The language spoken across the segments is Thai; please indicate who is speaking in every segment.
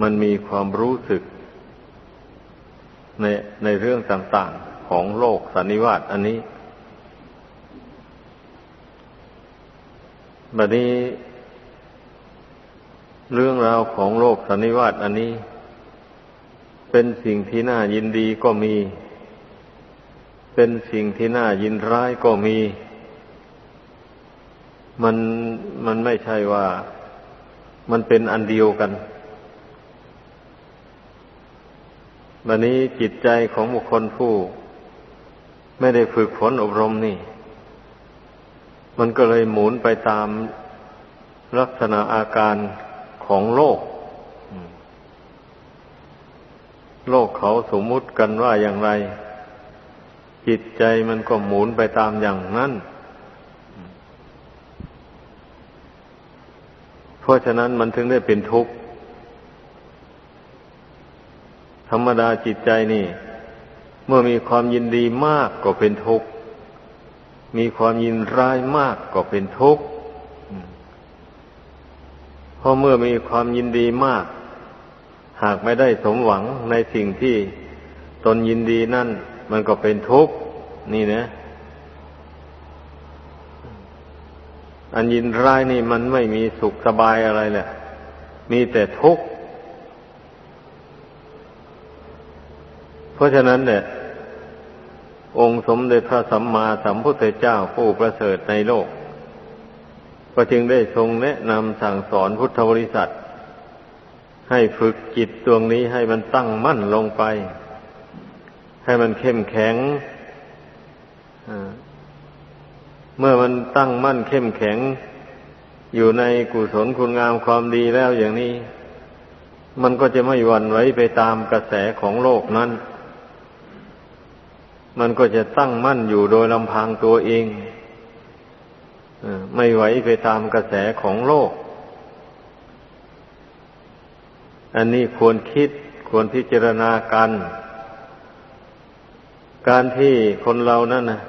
Speaker 1: มันมีความรู้สึก ในในเรื่องต่างๆของโลกสันนิวาตอันนี้บัดนี้ เรื่องราวของโลกสันนิวาตอันนี้ เป็นสิ่งที่น่ายินดีก็มี เป็นสิ่งที่น่ายินร้ายก็มี มันมันไม่ใช่ว่า มันเป็นอันเดียวกัน บันนี้จิตใจของบุคคลผู้ ไม่ได้ฝึกฝนอบรมนี่ มันก็เลยหมุนไปตามลักษณะอาการของโลก โลกเขาสมมุติกันว่าอย่างไร จิตใจมันก็หมุนไปตามอย่างนั้นเพราะฉะนั้นมันถึงได้เป็นทุกข์ ธรรมดาจิตใจนี่ เมื่อมีความยินดีมากก็เป็นทุกข์ มีความยินร้ายมากก็เป็นทุกข์เพราะเมื่อมีความยินดีมาก หากไม่ได้สมหวังในสิ่งที่ตนยินดีนั่น มันก็เป็นทุกข์ นี่นะ อันยินร้ายนี่มันไม่มีสุขสบายอะไรแหละ มีแต่ทุกข์เพ ราะฉะนั้นเนี่ย องค์สมเด็จพระสัมมาสัมพุทธเจ้าผู้ประเสริฐในโลก ก็จึงได้ทรงแนะนำสั่งสอนพุทธบริษัท ให้ฝึกจิตดวงนี้ให้มันตั้งมั่นลงไป ให้มันเข้มแข็งเมื่อมันตั้งมั่นเข้มแข็ง อยู่ในกุศลคุณงามความดีแล้วอย่างนี้ มันก็จะไม่หวั่นไหวไปตามกระแสของโลกนั้น มันก็จะตั้งมั่นอยู่โดยลำพังตัวเองไม่ไหวไปตามกระแสของโลก อันนี้ควรคิดควรพิจารณากัน การที่คนเรานั่นนะ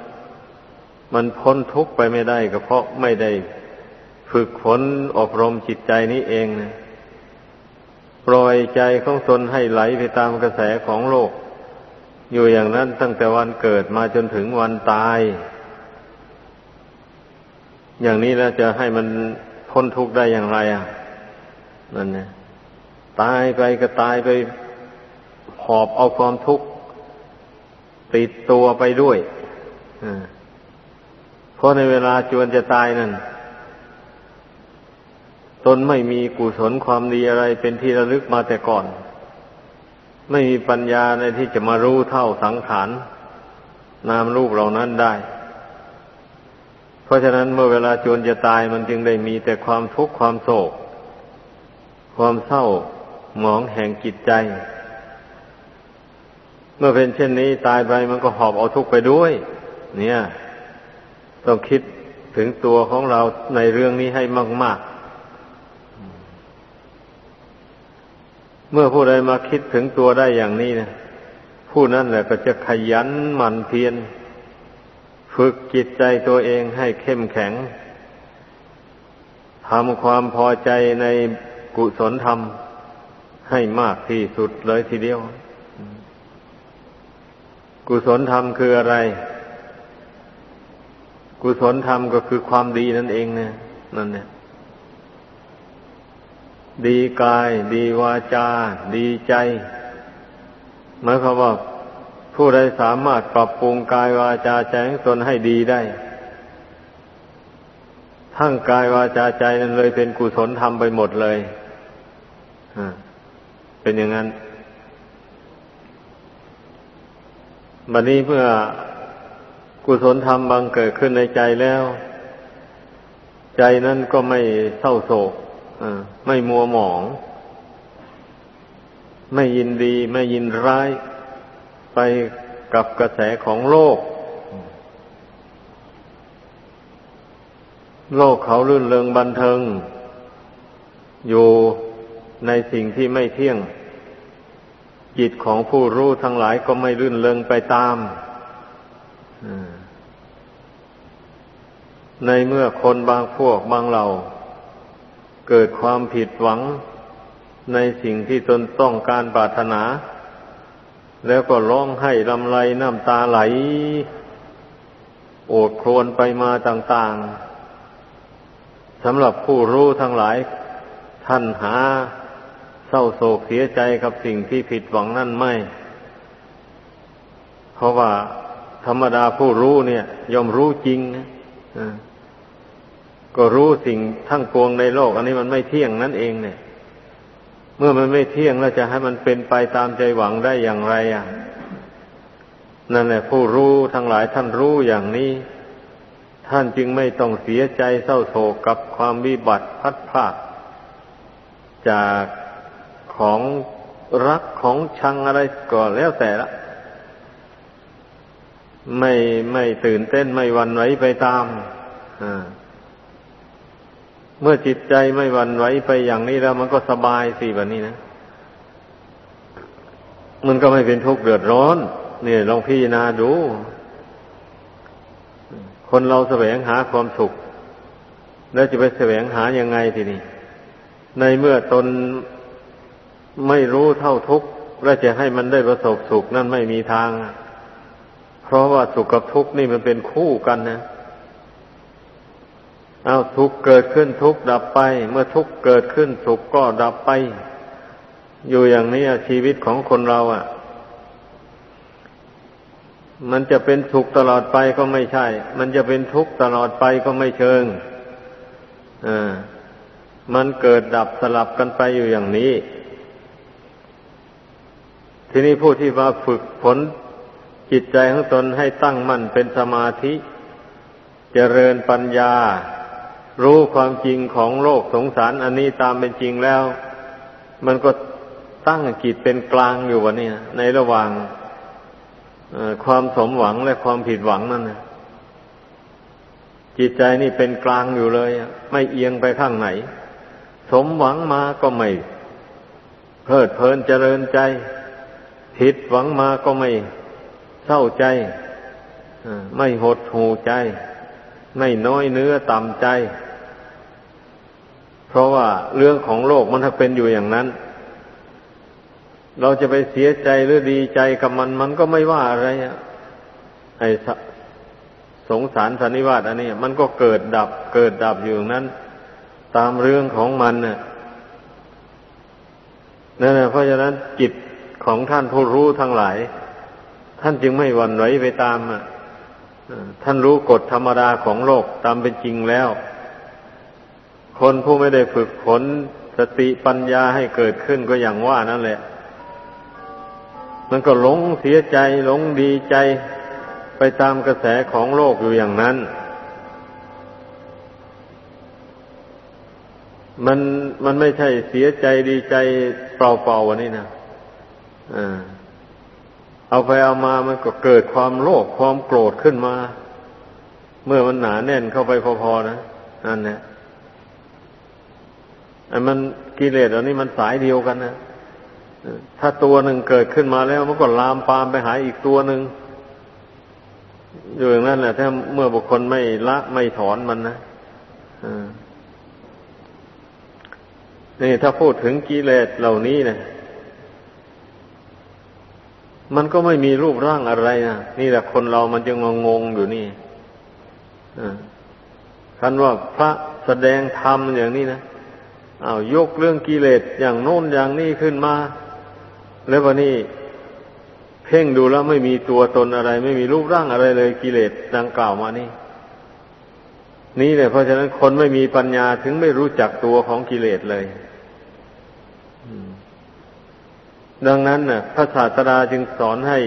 Speaker 1: มันพ้นทุกข์ไปไม่ได้ก็เพราะไม่ได้ฝึกฝนอบรมจิตใจนี้เองนะปล่อยใจของตนให้ไหลไปตามกระแสของโลก อยู่อย่างนั้นตั้งแต่วันเกิดมาจนถึงวันตาย อย่างนี้แล้วจะให้มันพ้นทุกข์ได้อย่างไรอะนั่นเนี่ยตายไปก็ตายไปหอบเอาความทุกข์ติดตัวไปด้วยเพราะในเวลาจวนจะตายนั่นตนไม่มีกุศลความดีอะไรเป็นที่ระลึกมาแต่ก่อน ไม่มีปัญญาในที่จะมารู้เท่าสังขารนามรูปเหล่านั้นได้ เพราะฉะนั้นเมื่อเวลาจวนจะตายมันจึงได้มีแต่ความทุกข์ความโศก ความเศร้าหมองแห่งจิตใจ เมื่อเป็นเช่นนี้ตายไปมันก็หอบเอาทุกข์ไปด้วย เนี่ย ต้องคิดถึงตัวของเราในเรื่องนี้ให้มาก ๆ เมื่อผู้ใดมาคิดถึงตัวได้อย่างนี้นะผู้นั้นแหละก็จะขยันหมั่นเพียรฝึกจิตใจตัวเองให้เข้มแข็งทำความพอใจในกุศลธรรม ให้มากที่สุดเลยทีเดียว กุศลธรรมคืออะไร กุศลธรรมก็คือความดีนั่นเองเนี่ยนั่นเนี่ย ดีกาย ดีวาจา ดีใจหมายความว่าผู้ใดสามารถปรับปรุงกายวาจาใจของตนให้ดีได้ ทั้งกายวาจาใจนั้นเลยเป็นกุศลธรรมไปหมดเลยเป็นอย่างนั้นบัดนี้เมื่อกุศลธรรมบังเกิดขึ้นในใจแล้ว ใจนั้นก็ไม่เศร้าโศก ไม่มัวหมอง ไม่ยินดีไม่ยินร้าย ไปกับกระแสของโลก โลกเขาลื่นเริงบันเทิง อยู่ในสิ่งที่ไม่เที่ยง จิตของผู้รู้ทั้งหลายก็ไม่ลื่นเริงไปตามในเมื่อคนบางพวกบางเหล่า เกิดความผิดหวังในสิ่งที่ตนต้องการปรารถนา แล้วก็ร้องไห้ลำไรน้ำตาไหล โอดครวนไปมาต่างๆสำหรับผู้รู้ทั้งหลาย ท่านหาเศร้าโศกเสียใจกับสิ่งที่ผิดหวังนั่นไม่ เพราะว่าธรรมดาผู้รู้เนี่ย ยอมรู้จริงนะ ก็รู้สิ่งทั้งปวงในโลก อันนี้มันไม่เที่ยงนั่นเองเนี่ย เมื่อมันไม่เที่ยงแล้วจะให้มันเป็นไปตามใจหวังได้อย่างไรอะนั่นแหละผู้รู้ทั้งหลายท่านรู้อย่างนี้ ท่านจึงไม่ต้องเสียใจเศร้าโศกกับความวิบัติพัดพลาดจากของรักของชังอะไรก็แล้วแต่ละ ไม่ไม่ตื่นเต้นไม่วันไหวไปตาม อ่า เมื่อจิตใจไม่หวั่นไหวไปอย่างนี้แล้วมันก็สบายสิแบบนี้นะ มันก็ไม่เป็นทุกข์เดือดร้อน เนี่ยลองพิจารณาดู คนเราแสวงหาความสุข แล้วจะไปแสวงหายังไงทีนี้ ในเมื่อตนไม่รู้เท่าทุกข์แล้วจะให้มันได้ประสบสุขนั่นไม่มีทาง เพราะว่าสุขกับทุกข์นี่มันเป็นคู่กันนะ เอาทุกเกิดขึ้นทุกดับไป เมื่อทุกเกิดขึ้นสุขก็ดับไป อยู่อย่างนี้ชีวิตของคนเราอะ มันจะเป็นสุขตลอดไปก็ไม่ใช่ มันจะเป็นทุกข์ตลอดไปก็ไม่เชิงอ่ามันเกิดดับสลับกันไปอยู่อย่างนี้ ทีนี้ผู้ที่มาฝึกฝนจิตใจของตนให้ตั้งมั่นเป็นสมาธิเจริญปัญญา รู้ความจริงของโลกสงสารอันนี้ตามเป็นจริงแล้ว มันก็ตั้งจิตเป็นกลางอยู่วะเนี่ย ในระหว่างความสมหวังและความผิดหวังนั่นนะจิตใจนี่เป็นกลางอยู่เลยไม่เอียงไปข้างไหน สมหวังมาก็ไม่เพลิดเพลินเจริญใจ ผิดหวังมาก็ไม่เศร้าใจไม่หดหูใจ ไม่น้อยเนื้อต่ำใจ เพราะว่าเรื่องของโลกมันถ้าเป็นอยู่อย่างนั้น เราจะไปเสียใจหรือดีใจกับมันมันก็ไม่ว่าอะไรอะไอสงสารสันนิวาตอันนี้ มันก็เกิดดับ เกิดดับอยู่นั้น ตามเรื่องของมันน่ะนั่นแหละเพราะฉะนั้นจิตของท่านผู้รู้ทั้งหลาย ท่านจึงไม่หวั่นไหวไปตามอะ ท่านรู้กฎธรรมดาของโลกตามเป็นจริงแล้ว คนผู้ไม่ได้ฝึกฝนสติปัญญาให้เกิดขึ้นก็อย่างว่านั่นแหละ มันก็หลงเสียใจหลงดีใจไปตามกระแสของโลกอยู่อย่างนั้น มันมันไม่ใช่เสียใจดีใจเปล่าๆวันนี้นะอ่า เอาไปเอามามันก็เกิดความโลภความโกรธขึ้นมา เมื่อมันหนาแน่นเข้าไปพอๆนะนั่นแหละไอ้มันกิเลสอันนี้มันสายเดียวกันนะถ้าตัวหนึ่งเกิดขึ้นมาแล้วมันก็ลามปามไปหาอีกตัวหนึ่งอยู่อย่างนั้นแหละถ้าเมื่อบุคคลไม่ละไม่ถอนมันนะนี่ถ้าพูดถึงกิเลสเหล่านี้เนะ มันก็ไม่มีรูปร่างอะไรนะนี่แหละคนเรามันจึงงงอยู่นี่คันว่าพระแสดงธรรมอย่างนี้นะเอายกเรื่องกิเลสอย่างโน้นอย่างนี้ขึ้นมา แล้ววันนี้เพ่งดูแล้วไม่มีตัวตนอะไร ไม่มีรูปร่างอะไรเลยกิเลสดังกล่าวมานี่ นี่เลยเพราะฉะนั้นคนไม่มีปัญญาถึงไม่รู้จักตัวของกิเลสเลย ดังนั้นน่ะพระศาสดาจึงสอนให้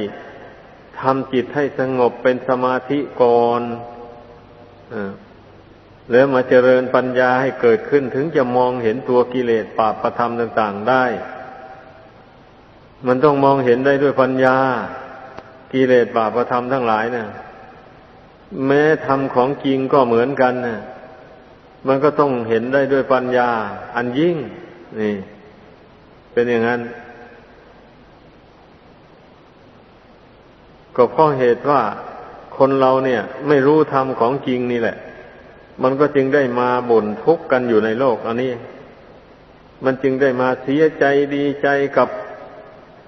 Speaker 1: ทำจิตให้สงบเป็นสมาธิก่อนแล้วมาเจริญปัญญาให้เกิดขึ้นถึงจะมองเห็นตัวกิเลสปาประธรรมต่าง ๆได้ มันต้องมองเห็นได้ด้วยปัญญา กิเลสบาปธรรมทั้งหลายนะ่ะ แม้ทำของจริงก็เหมือนกันนะ่ะ มันก็ต้องเห็นได้ด้วยปัญญา อันยิ่ง นี่ เป็นอย่างนั้น ก็เพราะเหตุว่าคนเราเนี่ย ไม่รู้ธรรมของจริงนี่แหละ มันก็จึงได้มาบ่นทุกข์กันอยู่ในโลกอันนี้ มันจึงได้มาเสียใจดีใจกับ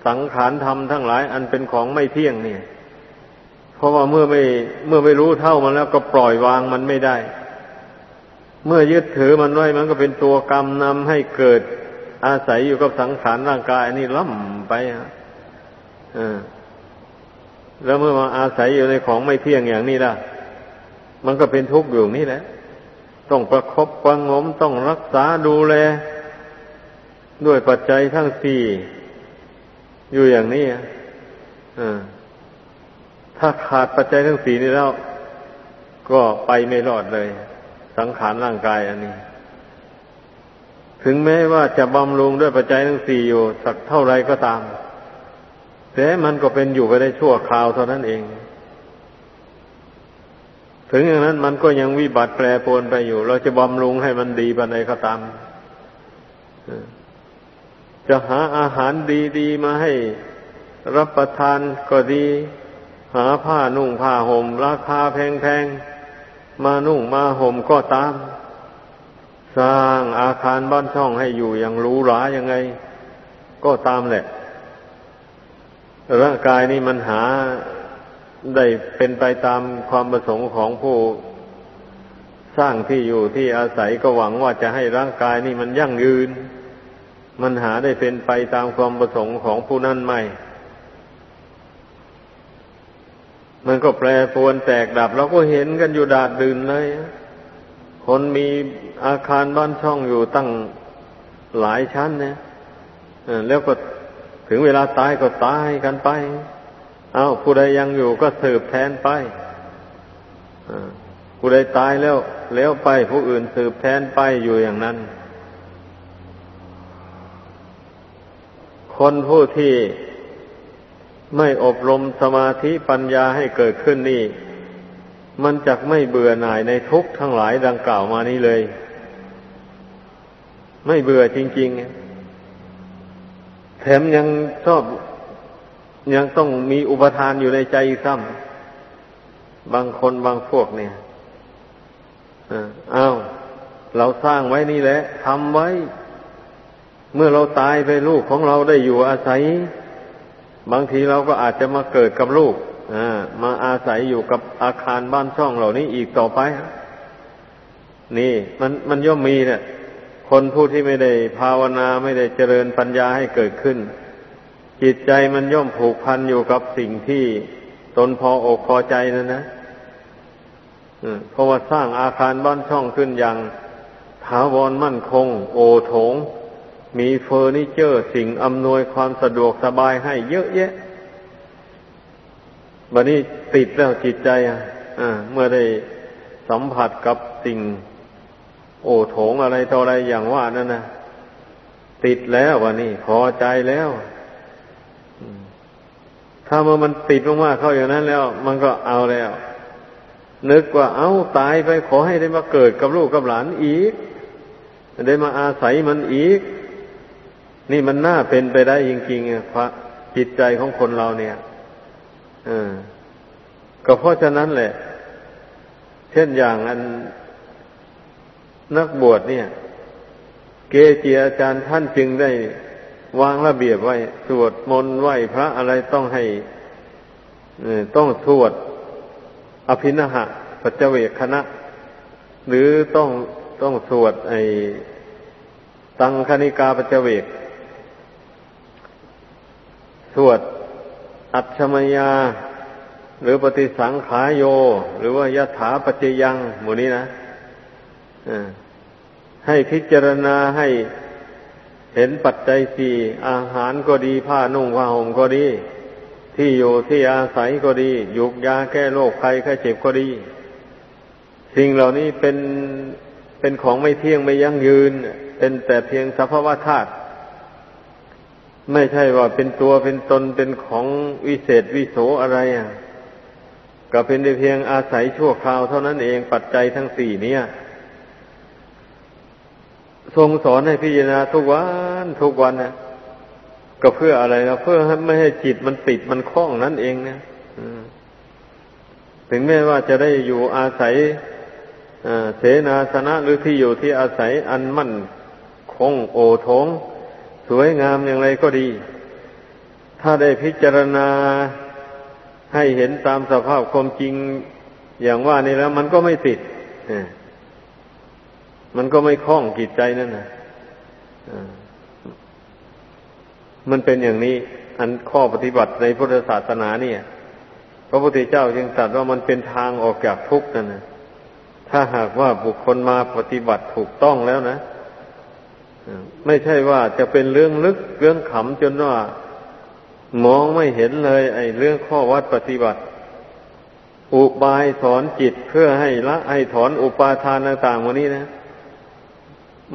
Speaker 1: สังขารธรรมทั้งหลาย อันเป็นของไม่เที่ยงเนี่ยเพราะว่าเมื่อไม่เมื่อไม่รู้เท่ามันแล้วก็ปล่อยวางมันไม่ได้ เมื่อยึดถือมันไว้มันก็เป็นตัวกรรมนำให้เกิด อาศัยอยู่กับสังขารร่างกายนี่ล่ำไปอะ แล้วเมื่อมาอาศัยอยู่ในของไม่เที่ยงอย่างนี้ล่ะ มันก็เป็นทุกข์อยู่นี่แหละ ต้องประครบประงมต้องรักษาดูแล ด้วยปัจจัยทั้งสี่อยู่อย่างนี้อะถ้าขาดปัจจัยทั้งสี่นี้แล้ว ก็ไปไม่รอดเลย สังขารร่างกายอันนี้ ถึงแม้ว่าจะบำรุงด้วยปัจจัยทั้งสี่อยู่ สักเท่าไรก็ตาม แต่มันก็เป็นอยู่ไปได้ชั่วคราวเท่านั้นเอง ถึงอย่างนั้นมันก็ยังวิบัติแปรปรวนไปอยู่ เราจะบำรุงให้มันดีไปไหนก็ตามจะหาอาหารดีๆมาให้รับประทานก็ดี หาผ้านุ่งผ้าห่มราคาแพงๆ มานุ่งมาห่มก็ตาม สร้างอาคารบ้านช่องให้อยู่อย่างหรูหรายังไง ก็ตามแหละ ร่างกายนี่มันหาได้เป็นไปตามความประสงค์ของผู้สร้างที่อยู่ที่อาศัยก็หวังว่าจะให้ร่างกายนี่มันยั่งยืน มันหาได้เป็นไปตามความประสงค์ของผู้นั้นไม่ มันก็แปรปรวนแตกดับเราก็เห็นกันอยู่ดาดดื่นเลย คนมีอาคารบ้านช่องอยู่ตั้งหลายชั้นเนี่ยแล้วก็ ถึงเวลาตายก็ตายกันไป เอาผู้ใดยังอยู่ก็สืบแทนไปผู้ใดตายแล้ว แล้วไปผู้อื่นสืบแทนไปอยู่อย่างนั้น คนผู้ที่ไม่อบรมสมาธิปัญญาให้เกิดขึ้นนี่ มันจักไม่เบื่อหน่ายในทุกทั้งหลายดังกล่าวมานี้เลย ไม่เบื่อจริง ๆ แถมยังชอบยังต้องมีอุปทานอยู่ในใจซ้ำบางคนบางพวกเนี่ยอ้าวเราสร้างไว้นี่แหละทำไว้ เมื่อเราตายไปลูกของเราได้อยู่อาศัย บางทีเราก็อาจจะมาเกิดกับลูกมาอาศัยอยู่กับอาคารบ้านช่องเหล่านี้อีกต่อไป นี่ มันมันย่อมมีเนี่ย คนผู้ที่ไม่ได้ภาวนาไม่ได้เจริญปัญญาให้เกิดขึ้น จิตใจมันย่อมผูกพันอยู่กับสิ่งที่ตนพออกพอใจนั่นนะเพราะว่าสร้างอาคารบ้านช่องขึ้นอย่างถาวรมั่นคง โอโถง มีเฟอร์นิเจอร์สิ่งอำนวยความสะดวกสบายให้เยอะแยะบัดนี้ติดแล้วจิตใจอะเมื่อได้สัมผัสกับสิ่ง โอโถงอะไรต่ออะไรอย่างว่านั่นนะติดแล้ววันนี้พอใจแล้วถ้าเมื่อมันติดมากๆเข้าอย่างนั้นแล้ว มันก็เอาแล้ว นึกว่าเอาตายไปขอให้ได้มาเกิดกับลูกกับหลานอีก ได้มาอาศัยมันอีก นี่มันน่าเป็นไปได้จริงๆพระจิตใจของคนเราเนี่ยอก็เพราะฉะนั้นแหละ เช่นอย่างอัน นักบวชเนี่ย เกจิอาจารย์ท่านจึงได้วางระเบียบไว้ สวดมนต์ไหว้พระอะไรต้องให้ต้องสวดอภินหะ ปัจเจเวคคณะ หรือต้องต้องสวดไอ้ตังคณิกาปัจเจเวก สวดอัจฉมยา หรือปฏิสังขายโย หรือว่ายถาปัจจยังหมู่นี้นะ ให้พิจารณาให้เห็นปัจจัยสี่อาหารก็ดีผ้านุ่งผ้าห่มก็ดี ที่อยู่ที่อาศัยก็ดียุกยาแก้โรคภัยไข้เจ็บก็ดี สิ่งเหล่านี้เป็นเป็นของไม่เที่ยงไม่ยั่งยืน เป็นแต่เพียงสภาวะธาตุไม่ใช่ว่าเป็นตัวเป็นตนเป็นของวิเศษวิโสอะไรอะ ก็เป็นแต่เพียงอาศัยชั่วคราวเท่านั้นเองปัจจัยทั้งสี่เนี่ย ทรงสอนให้พิจารณาทุกวันทุกวันนะก็เพื่ออะไรนะเพื่อไม่ให้จิตมันติดมันคล้องนั่นเองนะถึงแม้ว่าจะได้อยู่อาศัยเสนาสนะหรือที่อยู่ที่อาศัยอันมั่นคงโอทงสวยงามอย่างไรก็ดี ถ้าได้พิจารณาให้เห็นตามสภาพความจริงอย่างว่านี่แล้ว มันก็ไม่ติด มันก็ไม่คล้องจิตใจนั่นนะมันเป็นอย่างนี้ อันข้อปฏิบัติในพุทธศาสนาเนี่ย พระพุทธเจ้าจึงตรัสว่ามันเป็นทางออกจากทุกข์นั่นนะถ้าหากว่าบุคคลมาปฏิบัติถูกต้องแล้วนะไม่ใช่ว่าจะเป็นเรื่องลึกเรื่องขำจนว่ามองไม่เห็นเลย ไอ้เรื่องข้อวัดปฏิบัติ อุบายสอนจิตเพื่อให้ละให้ถอนอุปาทานต่างๆวันนี้นะ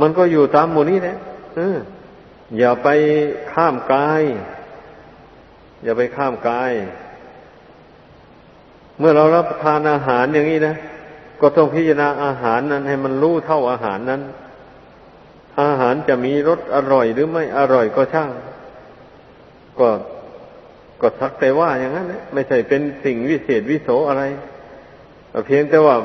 Speaker 1: มันก็อยู่ตามหมู่นี้แหละอย่าไปข้ามกาย อย่าไปข้ามกาย เมื่อเรารับประทานอาหารอย่างนี้นะก็ต้องพิจารณาอาหารนั้น ให้มันรู้เท่าอาหารนั้น อาหารจะมีรสอร่อยหรือไม่อร่อยก็ช่าง ก็ก็สักแต่ว่าอย่างนั้น ไม่ใช่เป็นสิ่งวิเศษวิโสอะไรเพียงแต่ว่า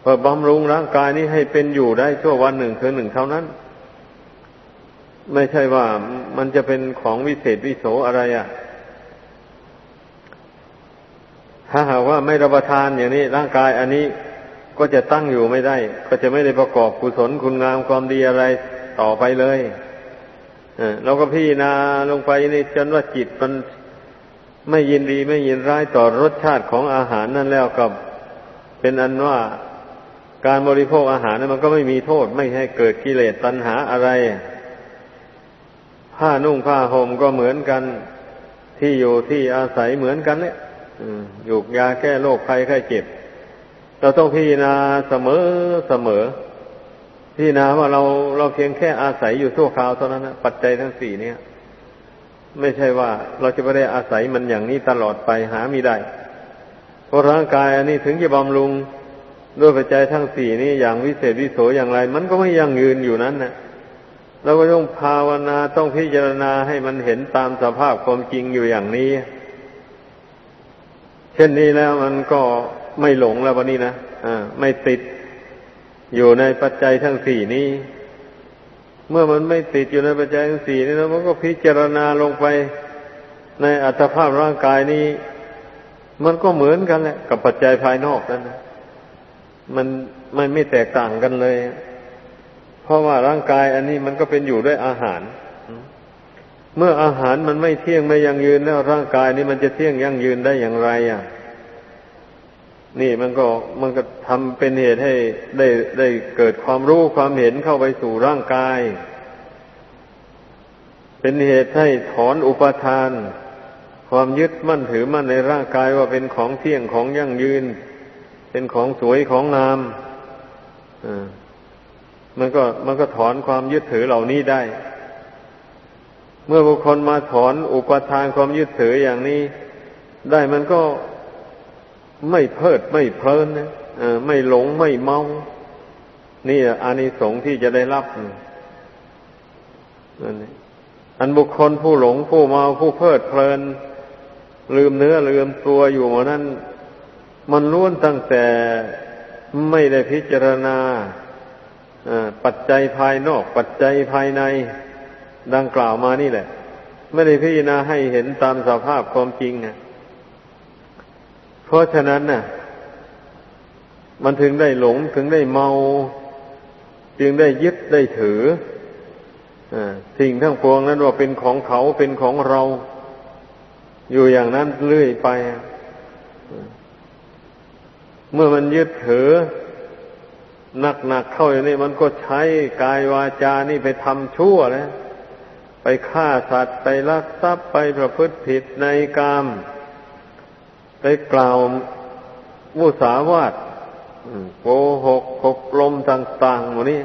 Speaker 1: เพื่อบำรุงร่างกายนี้ให้เป็นอยู่ได้ชั่ววันหนึ่งคืนหนึ่งเท่านั้น ไม่ใช่ว่ามันจะเป็นของวิเศษวิโสอะไรอะ่ะ ถ้าหากว่าไม่รับประทานอย่างนี้ ร่างกายอันนี้ก็จะตั้งอยู่ไม่ได้ ก็จะไม่ได้ประกอบกุศลคุณงามความดีอะไรต่อไปเลยเราก็พี่นาลงไปนี่จนว่าจิตมันไม่ยินดีไม่ยินร้ายต่อรสชาติของอาหารนั่นแล้วกับ เป็นอันว่า การบริโภคอาหารนั้นมันก็ไม่มีโทษ ไม่ให้เกิดกิเลสตัณหาอะไร ผ้านุ่งผ้าห่มก็เหมือนกัน ที่อยู่ที่อาศัยเหมือนกันเนี่ยอยู่ยาแก้โรคภัยไข้เจ็บ เราต้องพิจารณาเสมอเสมอพิจารณาว่าเราเราเพียงแค่อาศัยอยู่ชั่วคราวเท่านั้นนะปัจจัยทั้งสี่เนี่ยไม่ใช่ว่าเราจะไม่ได้อาศัยมันอย่างนี้ตลอดไปหาไม่ได้ เพราะร่างกายอันนี้ถึงจะบำรุง ด้วยปัจจัยทั้งสี่นี้อย่างวิเศษวิโสอย่างไร มันก็ไม่ยั่งยืนอยู่นั้นนะเราก็ต้องภาวนาต้องพิจารณาให้มันเห็นตามสภาพความจริงอยู่อย่างนี้ เช่นนี้แล้วมันก็ไม่หลงแล้ววันนี้นะอ่าไม่ติดอยู่ในปัจจัยทั้งสี่นี้ เมื่อมันไม่ติดอยู่ในปัจจัยทั้งสี่นี่แล้วมันก็พิจารณาลงไปในอัตภาพร่างกายนี้ มันก็เหมือนกันแหละกับปัจจัยภายนอกนั่นนะ มันมันไม่แตกต่างกันเลย เพราะว่าร่างกายอันนี้มันก็เป็นอยู่ด้วยอาหาร เมื่ออาหารมันไม่เที่ยงไม่ยั่งยืนแล้วร่างกายนี้มันจะเที่ยงยั่งยืนได้อย่างไรอะ นี่มันก็มันก็ทำเป็นเหตุให้ได้ได้เกิดความรู้ความเห็นเข้าไปสู่ร่างกาย เป็นเหตุให้ถอนอุปทาน ความยึดมั่นถือมั่นในร่างกายว่าเป็นของเที่ยงของยั่งยืน เป็นของสวยของงามมันก็มันก็ถอนความยึดถือเหล่านี้ได้ เมื่อบุคคลมาถอนอุปทานความยึดถืออย่างนี้ ได้มันก็ไม่เพิดไม่เพลินนะไม่หลงไม่เมา นี่อานิสงส์ที่จะได้รับนั่นอันบุคคลผู้หลงผู้เมาผู้เพลิดเพลิน ลืมเนื้อลืมตัวอยู่หมดนั้น มันล้วนตั้งแต่ไม่ได้พิจารณาปัจจัยภายนอก ปัจจัยภายในดังกล่าวมานี่แหละ ไม่ได้พิจารณาให้เห็นตามสภาพความจริงนะเพราะฉะนั้นน่ะ มันถึงได้หลงถึงได้เมา จึงได้ยึดได้ถืออสิ่งทั้งปวงนั้นว่าเป็นของเขาเป็นของเรา อยู่อย่างนั้นเรื่อยไป เมื่อมันยึดถือหนักๆเข้าอย่างนี้มันก็ใช้กายวาจานี่ไปทำชั่วนะไปฆ่าสัตว์ไปลักทรัพย์ไปประพฤติผิดในกาม ไปกล่าวมุสาวาทโกหกหกลมต่างๆหมดนี้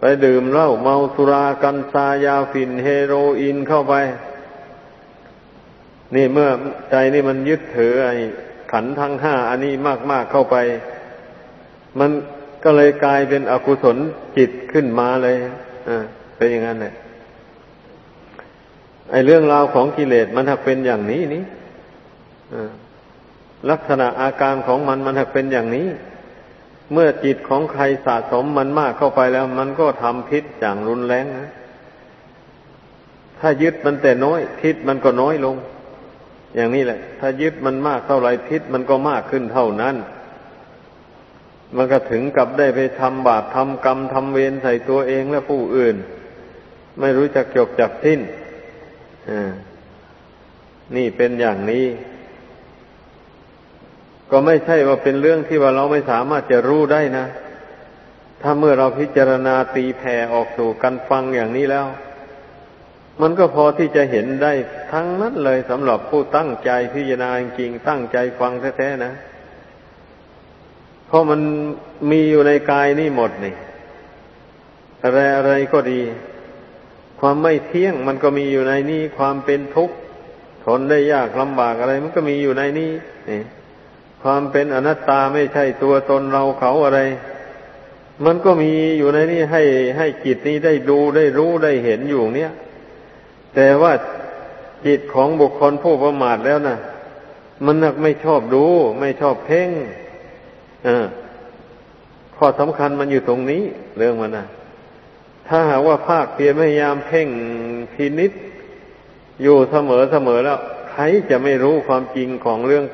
Speaker 1: ไปดื่มเหล้าเมาสุรากันซายาฝิ่นเฮโรอีนเข้าไป นี่เมื่อใจนี่มันยึดถือไอ้ขันทั้งห้าอันนี้มาก ๆเข้าไป มันก็เลยกลายเป็นอกุศลจิตขึ้นมาเลยอ่าเป็นอย่างนั้นแหละไอ้เรื่องราวของกิเลสมันถักเป็นอย่างนี้นี่ลักษณะอาการของมันมันถักเป็นอย่างนี้ เมื่อจิตของใครสะสมมันมากเข้าไปแล้ว มันก็ทำพิษอย่างรุนแรงนะถ้ายึดมันแต่น้อย พิษมันก็น้อยลง อย่างนี้แหละ ถ้ายึดมันมากเท่าไรพิษมันก็มากขึ้นเท่านั้น มันก็ถึงกับได้ไปทำบาปทำกรรมทำเวรใส่ตัวเองและผู้อื่น ไม่รู้จักจบจักสิ้นอ่านี่เป็นอย่างนี้ ก็ไม่ใช่ว่าเป็นเรื่องที่ว่าเราไม่สามารถจะรู้ได้นะ ถ้าเมื่อเราพิจารณาตีแผ่ออกสู่กันฟังอย่างนี้แล้ว มันก็พอที่จะเห็นได้ทั้งนั้นเลยสำหรับผู้ตั้งใจพิจารณาจริงตั้งใจฟังแท้ๆนะ เพราะมันมีอยู่ในกายนี่หมดนี่อะไรอะไรก็ดี ความไม่เที่ยงมันก็มีอยู่ในนี้ความเป็นทุกข์ทนได้ยากลำบากอะไร มันก็มีอยู่ในนี้นี่ความเป็นอนัตตาไม่ใช่ตัวตนเราเขาอะไร มันก็มีอยู่ในนี้ให้ให้จิตนี้ได้ดูได้รู้ได้เห็นอยู่เนี้ย แต่ว่าจิตของบุคคลผู้ประมาทแล้วนะมันนักไม่ชอบดู ไม่ชอบเพ่งอข้อสำคัญมันอยู่ตรงนี้ เรื่องมันนะถ้าหากว่าภาคเพียรพยายามเพ่งพินิษอยู่เสมอเสมอแล้ว ใครจะไม่รู้ความจริงของเรื่อง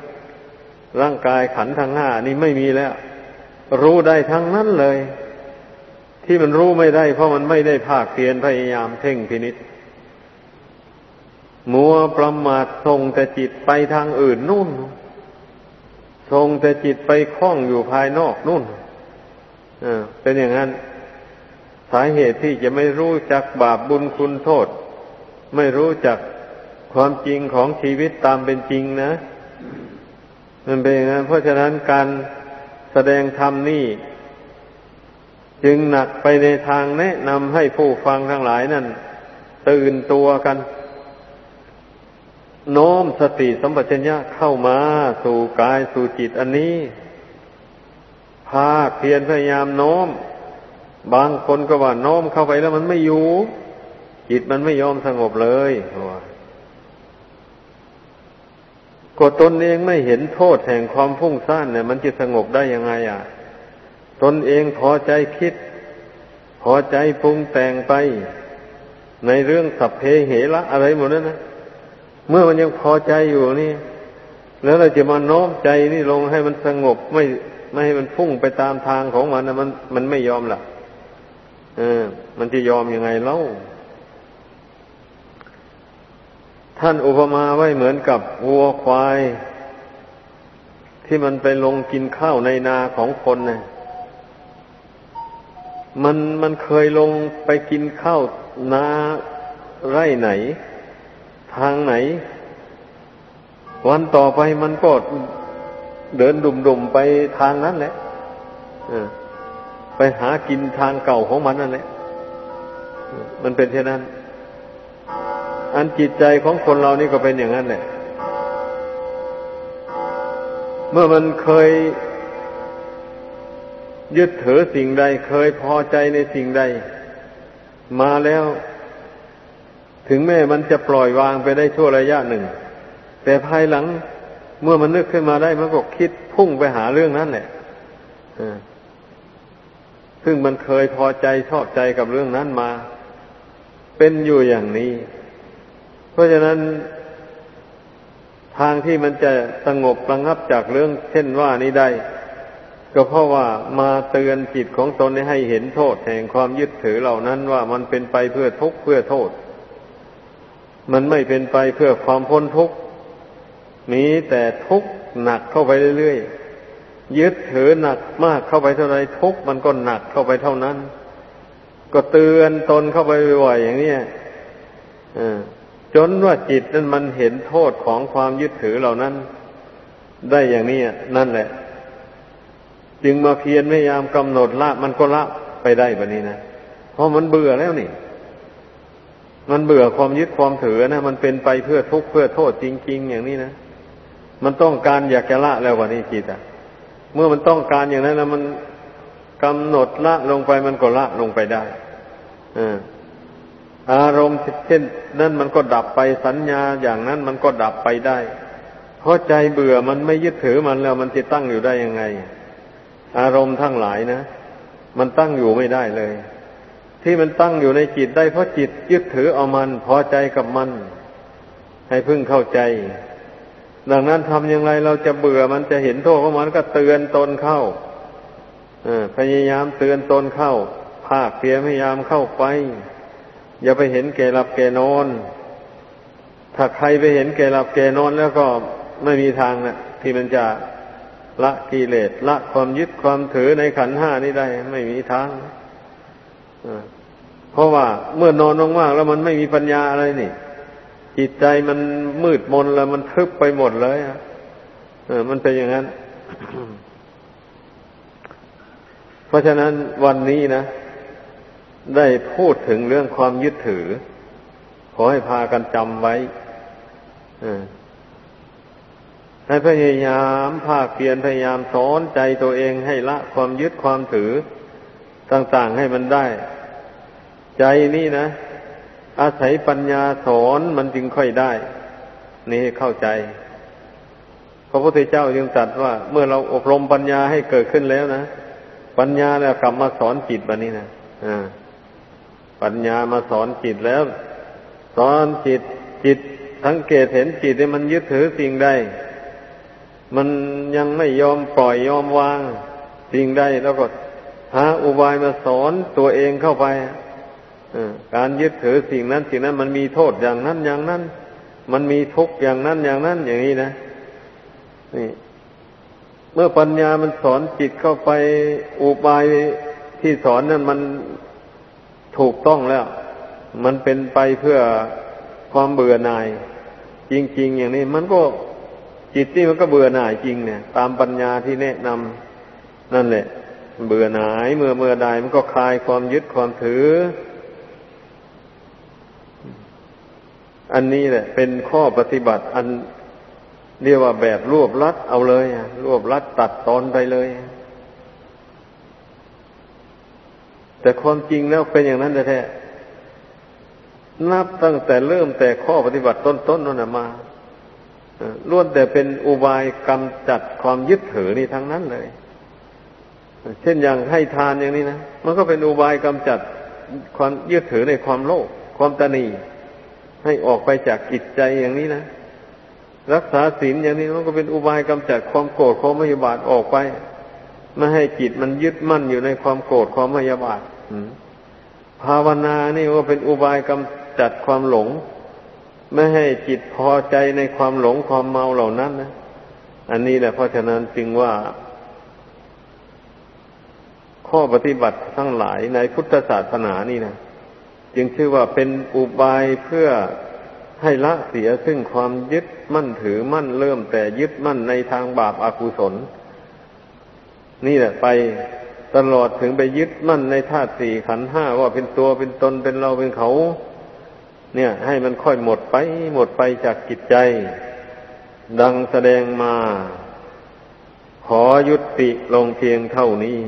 Speaker 1: ร่างกายขันทั้งห้านี่ไม่มีแล้ว รู้ได้ทั้งนั้นเลย ที่มันรู้ไม่ได้ เพราะมันไม่ได้ภาคเพียรพยายามเพ่งพินิษ มัวประมาททรงแต่จิตไปทางอื่นนู่นทรงแต่จิตไปคล้องอยู่ภายนอกนู่นเป็นอย่างนั้น สาเหตุที่จะไม่รู้จักบาปบุญคุณโทษ ไม่รู้จักความจริงของชีวิตตามเป็นจริงนะ มันเป็นอย่างนั้น เพราะฉะนั้นการแสดงธรรมนี่ จึงหนักไปในทางแนะนำให้ผู้ฟังทั้งหลายนั่นตื่นตัวกัน โน้มสติสัมปชัญญะเข้ามาสู่กายสู่จิตอันนี้ ภาคเพียรพยายามโน้ม บางคนก็ว่าโน้มเข้าไปแล้วมันไม่อยู่ จิตมันไม่ยอมสงบเลยก็ตนเองไม่เห็นโทษแห่งความฟุ้งซ่านเนี่ย มันจะสงบได้ยังไงอะ ตนเองพอใจคิด พอใจปรุงแต่งไป ในเรื่องสัพเพเหระอะไรหมดนั้นนะ เมื่อมันยังพอใจอยู่นี่ แล้วเราจะมาโน้มใจนี่ลงให้มันสงบไม่ไม่ให้มันพุ่งไปตามทางของมันนะมันมันไม่ยอมล่ะเออ มันจะยอมยังไงเล่า ท่านอุปมาไว้เหมือนกับวัวควาย ที่มันไปลงกินข้าวในนาของคนนะมันมันเคยลงไปกินข้าวนาไร่ไหน ทางไหน วันต่อไปมันก็เดินดุ่มๆไปทางนั้นแหละไปหากินทางเก่าของมันนั่นแหละ มันเป็นเช่นนั้น อันจิตใจของคนเรานี่ก็เป็นอย่างนั้นแหละ เมื่อมันเคยยึดถือสิ่งใด เคยพอใจในสิ่งใด มาแล้ว ถึงแม้มันจะปล่อยวางไปได้ชั่วระยะหนึ่ง แต่ภายหลังเมื่อมันนึกขึ้นมาได้มันก็คิดพุ่งไปหาเรื่องนั้นแหละซึ่งมันเคยพอใจชอบใจกับเรื่องนั้นมา เป็นอยู่อย่างนี้ เพราะฉะนั้นทางที่มันจะสงบระงับจากเรื่อง เช่นว่านี้ได้ ก็เพราะว่ามาเตือนจิตของตนให้เห็นโทษแห่งความยึดถือเหล่านั้นว่ามันเป็นไปเพื่อทุกข์เพื่อโทษ มันไม่เป็นไปเพื่อความพ้นทุกข์ มีแต่ทุกข์หนักเข้าไปเรื่อยๆ ยึดถือหนักมากเข้าไปเท่าไรทุกข์มันก็หนักเข้าไปเท่านั้น ก็เตือนตนเข้าไปบ่อยๆอย่างนี้จนว่าจิตนั้นมันเห็นโทษของความยึดถือเหล่านั้น ได้อย่างนี้นั่นแหละ จึงมาเพียรพยายามกำหนดละ มันก็ละไปได้แบบนี้นะ เพราะมันเบื่อแล้วนี่ มันเบื่อความยึดความถือนะมันเป็นไปเพื่อทุกข์เพื่อโทษจริง ๆ อย่างนี้นะมันต้องการอยากจะละแล้ววันนี้จิตอะ เมื่อมันต้องการอย่างนั้นแล้วมันกำหนดละลงไปมันก็ละลงไปได้อ่าอารมณ์เช่นนั้นมันก็ดับไปสัญญาอย่างนั้นมันก็ดับไปได้ เพราะใจเบื่อมันไม่ยึดถือมันแล้ว มันจะตั้งอยู่ได้ยังไง อารมณ์ทั้งหลายนะมันตั้งอยู่ไม่ได้เลย ที่มันตั้งอยู่ในจิตได้เพราะจิตยึดถือเอามันพอใจกับมัน ให้พึ่งเข้าใจ ดังนั้นทำอย่างไรเราจะเบื่อมันจะเห็นโทษของมันก็เตือนตนเข้าพยายามเตือนตนเข้า ภาคเพียรพยายามเข้าไป อย่าไปเห็นแก่หลับแก่นอน ถ้าใครไปเห็นแก่หลับแก่นอนแล้วก็ไม่มีทางนะที่มันจะละกิเลสละความยึดความถือในขันห้านี้ได้ ไม่มีทาง เพราะว่าเมื่อนอนว่างๆแล้วมันไม่มีปัญญาอะไรนี่จิตใจมันมืดมนแล้วมันทึบไปหมดเลยอะมันเป็นอย่างนั้น เพราะฉะนั้นวันนี้นะ ได้พูดถึงเรื่องความยึดถือ ขอให้พากันจำไว้ให้พยายามภาคเพียรพยายามสอนใจตัวเองให้ละความยึดความถือต่าง ๆ ให้มันได้ ใจนี่นะ อาศัยปัญญาสอนมันจึงค่อยได้ นี่เข้าใจ พระพุทธเจ้าจึงตรัสว่า เมื่อเราอบรมปัญญาให้เกิดขึ้นแล้วนะ ปัญญาแล้วกลับมาสอนจิตแบบนี้นะอ่าปัญญามาสอนจิตแล้ว สอนจิตจิตสังเกตเห็นจิตที่มันยึดถือสิ่งใดมันยังไม่ยอมปล่อยยอมวางสิ่งใดแล้วก็หาอุบายมาสอนตัวเองเข้าไป การยึดถือสิ่งนั้นสิ่งนั้นมันมีโทษอย่างนั้นอย่างนั้น มันมีทุกข์อย่างนั้นอย่างนั้นอย่างนี้นะนี่เมื่อปัญญามันสอนจิตเข้าไปอุบายที่สอนนั้นมันถูกต้องแล้ว มันเป็นไปเพื่อความเบื่อหน่าย จริง ๆ อย่างนี้ มันก็จิตนี่มันก็เบื่อหน่ายจริงเนี่ย ตามปัญญาที่แนะนำนั่นแหละ เบื่อหน่ายเมื่อเมื่อใดมันก็คลายความยึดความถือ อันนี้แหละ เป็นข้อปฏิบัติอันเรียกว่าแบบรวบลัดเอาเลยรวบลัดตัดตอนไปเลย แต่ความจริงแล้วเป็นอย่างนั้นแท้นับตั้งแต่เริ่มแต่ข้อปฏิบัติต้นๆนนั่นมาล้วนแต่เป็นอุบายกำจัดความยึดถือนี่ทั้งนั้นเลย เช่นอย่างให้ทานอย่างนี้นะ มันก็เป็นอุบายกำจัดความยึดถือในความโลภความตนี ให้ออกไปจากจิตใจอย่างนี้นะ รักษาศีลอย่างนี้มันก็เป็นอุบายกำจัดความโกรธความไม่บาทออกไปไม่ให้จิตมันยึดมั่นอยู่ในความโกรธความไม่บาทภาวนานี่ก็เป็นอุบายกำจัดความหลง ไม่ให้จิตพอใจในความหลงความเมาเหล่านั้นนะอันนี้แหละเพราะฉะนั้นจึงว่า ข้อปฏิบัติทั้งหลายในพุทธศาสนานี่นะ จึงชื่อว่าเป็นอุบายเพื่อให้ละเสียซึ่งความยึดมั่นถือมั่นเริ่มแต่ยึดมั่นในทางบาปอากุศล นี่แหละไปตลอดถึงไปยึดมั่นในธาตุสี่ขันห้าว่าเป็นตัวเป็นตนเป็นเราเป็นเขา เนี่ย ให้มันค่อยหมดไปหมดไปจากจิตใจ ดังแสดงมา ขอยุติลงเพียงเท่านี้